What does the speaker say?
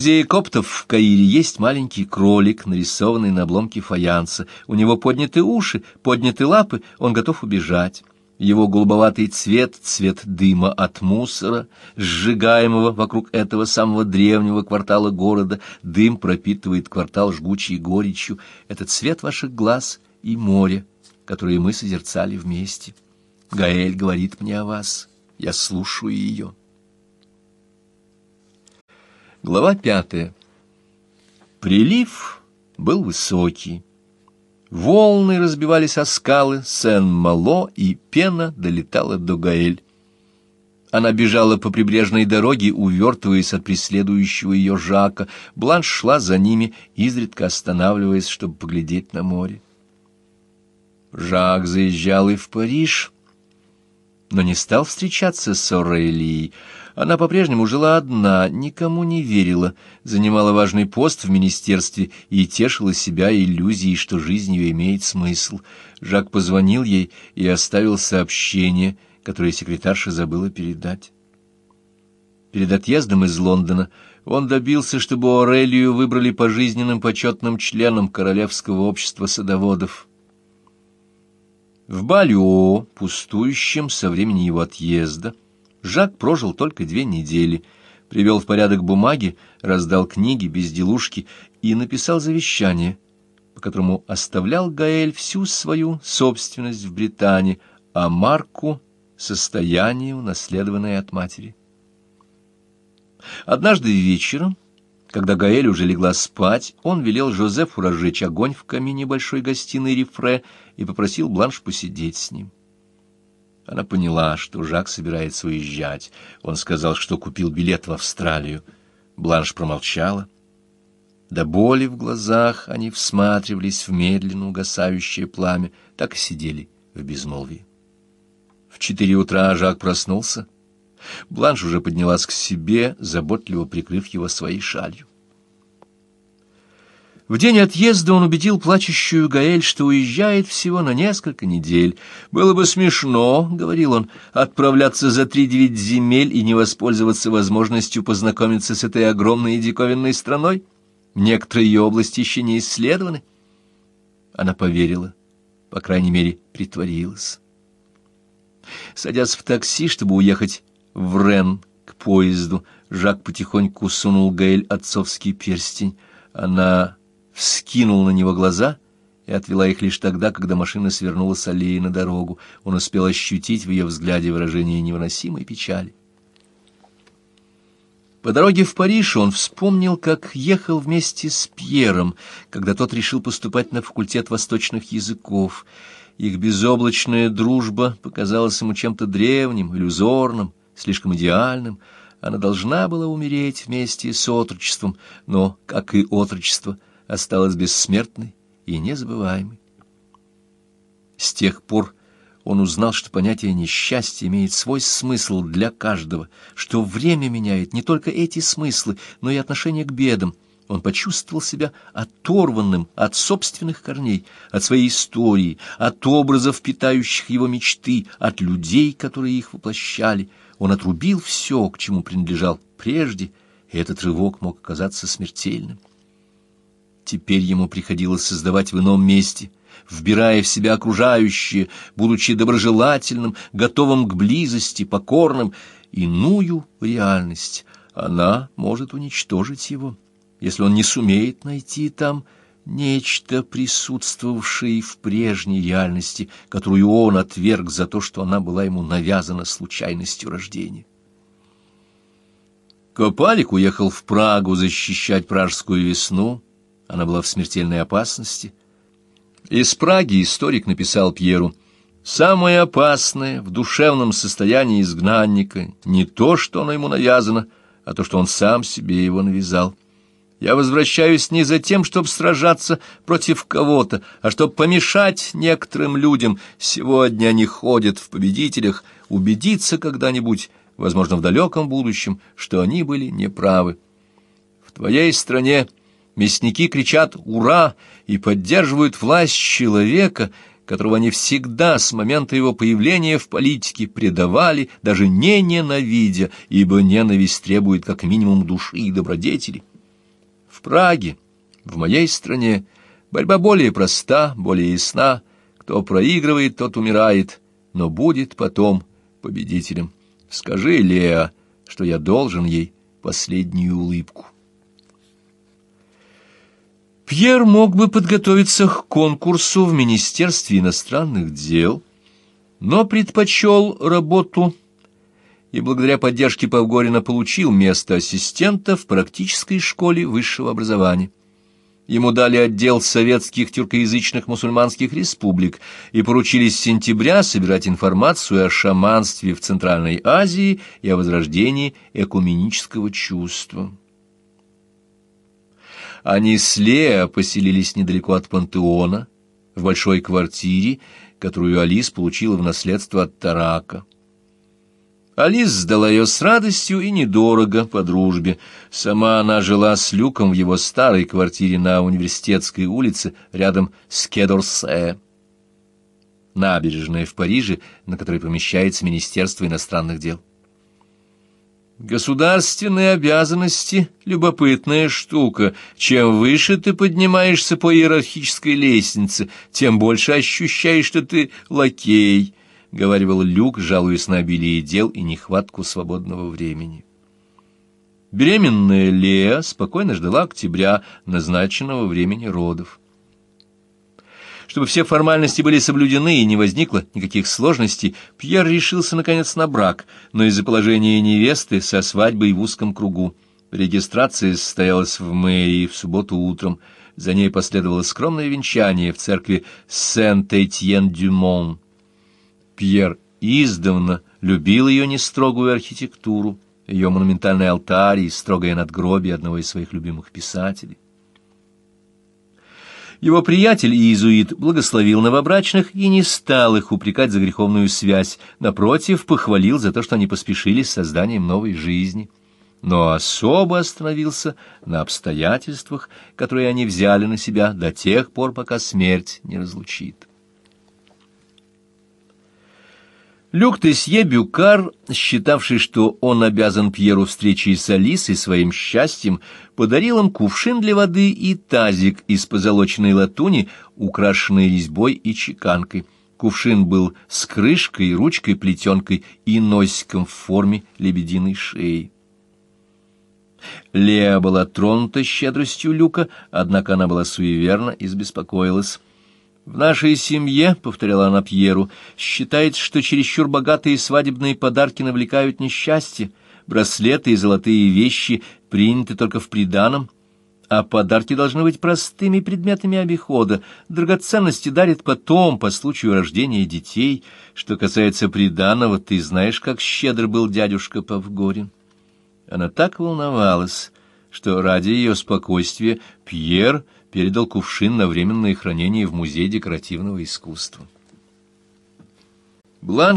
музее коптов в Каире есть маленький кролик, нарисованный на обломке фаянса. У него подняты уши, подняты лапы, он готов убежать. Его голубоватый цвет — цвет дыма от мусора, сжигаемого вокруг этого самого древнего квартала города. Дым пропитывает квартал жгучей горечью. Это цвет ваших глаз и моря, которые мы созерцали вместе. Гаэль говорит мне о вас. Я слушаю ее. Глава пятая. Прилив был высокий. Волны разбивались о скалы Сен-Мало, и пена долетала до Гаэль. Она бежала по прибрежной дороге, увертываясь от преследующего ее Жака. Бланш шла за ними, изредка останавливаясь, чтобы поглядеть на море. Жак заезжал и в Париж, но не стал встречаться с Орелией. Она по-прежнему жила одна, никому не верила, занимала важный пост в министерстве и тешила себя иллюзией, что жизнь ее имеет смысл. Жак позвонил ей и оставил сообщение, которое секретарша забыла передать. Перед отъездом из Лондона он добился, чтобы Орелию выбрали пожизненным почетным членом Королевского общества садоводов. В Балюо, пустующем со времени его отъезда, Жак прожил только две недели, привел в порядок бумаги, раздал книги, безделушки и написал завещание, по которому оставлял Гаэль всю свою собственность в Британии, а Марку — состояние, унаследованное от матери. Однажды вечером, когда Гаэль уже легла спать, он велел Жозефу разжечь огонь в камине большой гостиной Рифре и попросил Бланш посидеть с ним. Она поняла, что Жак собирается уезжать. Он сказал, что купил билет в Австралию. Бланш промолчала. До боли в глазах они всматривались в медленно угасающее пламя, так и сидели в безмолвии. В четыре утра Жак проснулся. Бланш уже поднялась к себе, заботливо прикрыв его своей шалью. В день отъезда он убедил плачущую Гаэль, что уезжает всего на несколько недель. «Было бы смешно, — говорил он, — отправляться за три-девять земель и не воспользоваться возможностью познакомиться с этой огромной и диковинной страной. Некоторые ее области еще не исследованы». Она поверила, по крайней мере, притворилась. Садясь в такси, чтобы уехать в Рен к поезду, Жак потихоньку сунул Гаэль отцовский перстень. Она вскинул на него глаза и отвела их лишь тогда, когда машина свернула с аллеи на дорогу. Он успел ощутить в ее взгляде выражение невыносимой печали. По дороге в Париж он вспомнил, как ехал вместе с Пьером, когда тот решил поступать на факультет восточных языков. Их безоблачная дружба показалась ему чем-то древним, иллюзорным, слишком идеальным. Она должна была умереть вместе с отрочеством, но, как и отрочество, — осталась бессмертной и незабываемой. С тех пор он узнал, что понятие несчастья имеет свой смысл для каждого, что время меняет не только эти смыслы, но и отношение к бедам. Он почувствовал себя оторванным от собственных корней, от своей истории, от образов, питающих его мечты, от людей, которые их воплощали. Он отрубил все, к чему принадлежал прежде, и этот рывок мог оказаться смертельным. Теперь ему приходилось создавать в ином месте, вбирая в себя окружающее, будучи доброжелательным, готовым к близости, покорным, иную реальность. Она может уничтожить его, если он не сумеет найти там нечто, присутствовавшее в прежней реальности, которую он отверг за то, что она была ему навязана случайностью рождения. Копалик уехал в Прагу защищать пражскую весну, она была в смертельной опасности. Из Праги историк написал Пьеру, «Самое опасное в душевном состоянии изгнанника не то, что оно ему навязано, а то, что он сам себе его навязал. Я возвращаюсь не за тем, чтобы сражаться против кого-то, а чтобы помешать некоторым людям. Сегодня они ходят в победителях, убедиться когда-нибудь, возможно, в далеком будущем, что они были неправы. В твоей стране Мясники кричат «Ура!» и поддерживают власть человека, которого они всегда с момента его появления в политике предавали, даже не ненавидя, ибо ненависть требует как минимум души и добродетели. В Праге, в моей стране, борьба более проста, более ясна. Кто проигрывает, тот умирает, но будет потом победителем. Скажи, Леа, что я должен ей последнюю улыбку. Пьер мог бы подготовиться к конкурсу в Министерстве иностранных дел, но предпочел работу и благодаря поддержке Павгорина получил место ассистента в практической школе высшего образования. Ему дали отдел советских тюркоязычных мусульманских республик и поручили с сентября собирать информацию о шаманстве в Центральной Азии и о возрождении экуменического чувства. Они с Лео поселились недалеко от пантеона, в большой квартире, которую Алис получила в наследство от Тарака. Алис сдала ее с радостью и недорого, по дружбе. Сама она жила с Люком в его старой квартире на Университетской улице, рядом с Кедорсе, набережная в Париже, на которой помещается Министерство иностранных дел. Государственные обязанности — любопытная штука. Чем выше ты поднимаешься по иерархической лестнице, тем больше ощущаешь, что ты лакей, — говаривал Люк, жалуясь на обилие дел и нехватку свободного времени. Беременная Лея спокойно ждала октября, назначенного времени родов. Чтобы все формальности были соблюдены и не возникло никаких сложностей, Пьер решился, наконец, на брак, но из-за положения невесты со свадьбой в узком кругу. Регистрация состоялась в мэрии в субботу утром. За ней последовало скромное венчание в церкви Сент-Этьен-Дюмон. Пьер издавна любил ее нестрогую архитектуру, ее монументальный алтарь и строгое надгробие одного из своих любимых писателей. Его приятель иезуит благословил новобрачных и не стал их упрекать за греховную связь, напротив, похвалил за то, что они поспешили с созданием новой жизни. Но особо остановился на обстоятельствах, которые они взяли на себя до тех пор, пока смерть не разлучит. Люк Тесье Бюкар, считавший, что он обязан Пьеру встречей с Алисой своим счастьем, подарил им кувшин для воды и тазик из позолоченной латуни, украшенный резьбой и чеканкой. Кувшин был с крышкой, ручкой, плетенкой и носиком в форме лебединой шеи. Леа была тронута щедростью Люка, однако она была суеверна и забеспокоилась. В нашей семье, — повторяла она Пьеру, — считается, что чересчур богатые свадебные подарки навлекают несчастье, браслеты и золотые вещи приняты только в приданом, а подарки должны быть простыми предметами обихода, драгоценности дарят потом, по случаю рождения детей. Что касается приданого, ты знаешь, как щедр был дядюшка Павгорин. Она так волновалась, что ради ее спокойствия Пьер — передал кувшин на временное хранение в Музей декоративного искусства. Бланш